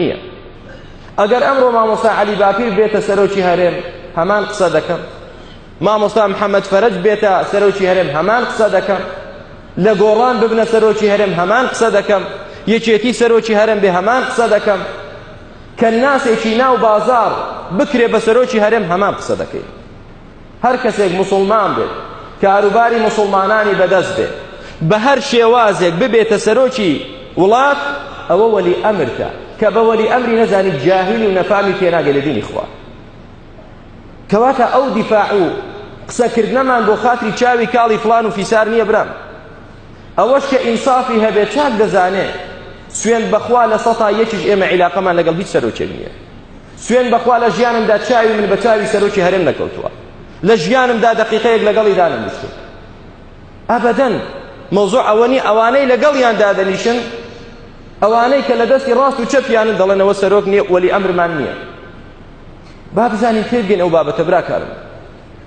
نییە ئەگەر ئەمڕۆ مامۆستا عەلی باپیر بێتە سەرۆکی هەرێم هەمان قسە دەکەم مامۆستا محەممەد فەرج بێتە سەرۆکی هەرێم هەمان قسە دەکەم لە گۆڕان ببنە سەرۆکی هەرێم هەمان قسە دەکەم یەکێتی سەرۆکی هەرم بێ هەمان قسە دەکەم کە ناسێکی ناو بازار بکرێ بە سەرۆکی هەرێم هەمان قسە دەکەیت هەر کەسێک موسڵمان بێت کاروباری موسڵمانانی بەدەست بێت بە هەر شێوازێک ببێتە سەرۆکی وڵات ئەوە وەلی ئەمرتە کە بە وەلی ئەمری نەزانی جاهیلی و نەفامی تێناگە لە دینی خوا کەواتە ئەو دیفاع و قسەکردنەمان بۆ خاتری چاوی کاڵی فلان و فیسار نییە برام ئەوەش کە ئینسافی هەبێت چاک دەزانێت سوێن بەخوا لە سەتا یەکیش ئێمە عیلاقەمان لەگەڵ هیچ سەرۆکێک نییە سوێن بەخوا لە ژیانمدا چاوی من بە چاوی سەرۆکی هەرێم نەکەوتووە لە ژیانمدا دەقیقەیەک لەگەڵی دانەنیشتم ئەبەدەن مەوزوع ئەوە نی ئەوانەی لەگەڵیان دادەنیشن ئەوانەی کە لە دەستی ڕاست و چەپیانن دەڵێنەوە سەرۆک نییە وەلی ئەمرمان نییە با بزانین پێبگەین ئەو بابەتە براکارم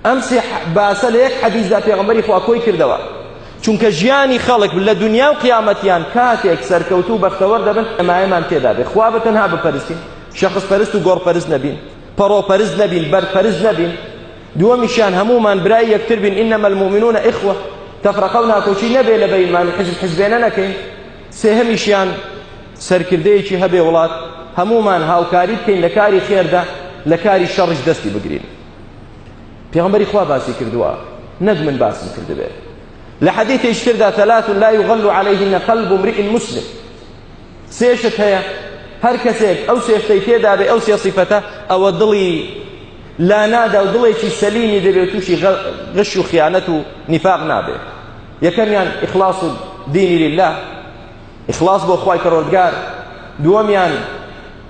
ئەم سێ باسە لە یەک حەدیثدا پێغەمبەری خوا کۆی کردەوە چونکە ژیانی خەڵک لە دنیا و قیامەتیان کاتێک سەرکەوتو و بەختەوەر دەبن ئەمایەمان تێدا بێ خوا بە تەنها بپەرستین شخص پەرست و گۆڕ پەرست نەبین پەڕۆ پەرست نەبین بەر پەرست نەبین دووەمیشیان هەمومان برای یەکتر بین انما المؤمنون اخوه تفرقه و ناکۆکی نەبێ لە بینمان حزب حزبێنە نەکەین سێهەمیشیان سەرکردەیەکی هەبێ وڵات هەمومان هاوکاری بکەین لە کاری خێردا لە کاری شەڕش دەستی بگرین پێغمبەری خوا باسی کردووە نەک من باسم کردبێ لە حەدیثی شتردا ثلاث لا يغل عليهن قلب امرئ مسلم سێشت هەیە هەر کەسێک ئەو سێشتەی تێدا بێ ئەو سێ صفەتە ئەوە دڵی لا نادا و دڵێکی سەلیمی دەبێت تووشی غش و خیانەت و نفاق نابێ یەکەمیان ئیخلاص و دینی لله ئیخلاص بۆ خوای پەرۆردگار دووەمیان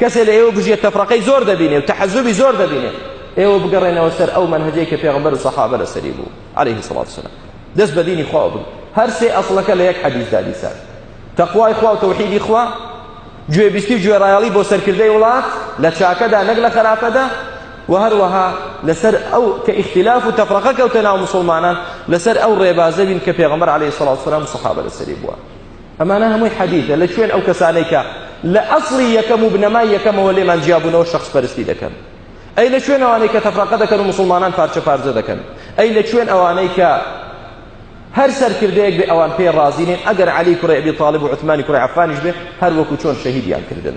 کەسێ لە ئێوە بژیە تەفرەقەی زۆر دەبینێ و تەحەزوبی زۆر دەبینێ ئێوە بگەڕێنەوە سەر ئەو مەنهەجەی کە پێغەمبەر و سەحابە لەسەری بوو عەلەیهی سڵات وسەلام دەست بە دینی خوا بگرن هەر سێ ئەسڵەکە لە یەک حەدیثدا دیسان تەقوای خوا و تەوحیدی خوا گوێبیستی و گوێڕایەڵی بۆ سەرکردەی وڵات لە چاکەدا نەک لە خراپەدا و هەروەها لەسەر ئەو کە ئیختلاف و تەفرەقە کەوتە ناو مسلمانان لەسەر ئەو ڕێبازە بین کە پێغەمبەر عەلەیهی سڵات وسەلام و سەحابە لەسەری بووە ئەمانە هەمووی حەدیثە لە کوێن ئەو کەسانەی کە لە ئەصلی یەکەم و بنەمای یەکەمەوە لێمان جیابوونەوە شخص پەرستی دەکەن ئەی لە کوێن ئەوانەی کە تەفرەقە دەکەن و مسلمانان پارچە پارچە دەکەن ئەی لە کوێن ئەوانەی کە هەر سەرکردەیەک بێ ئەوان پێ ڕازی نین ئەگەر علی کوڕی ئەبی طالب و عثمانی کوڕی عفانیش بێ هەر وەکو چۆن شەهیدیان کردن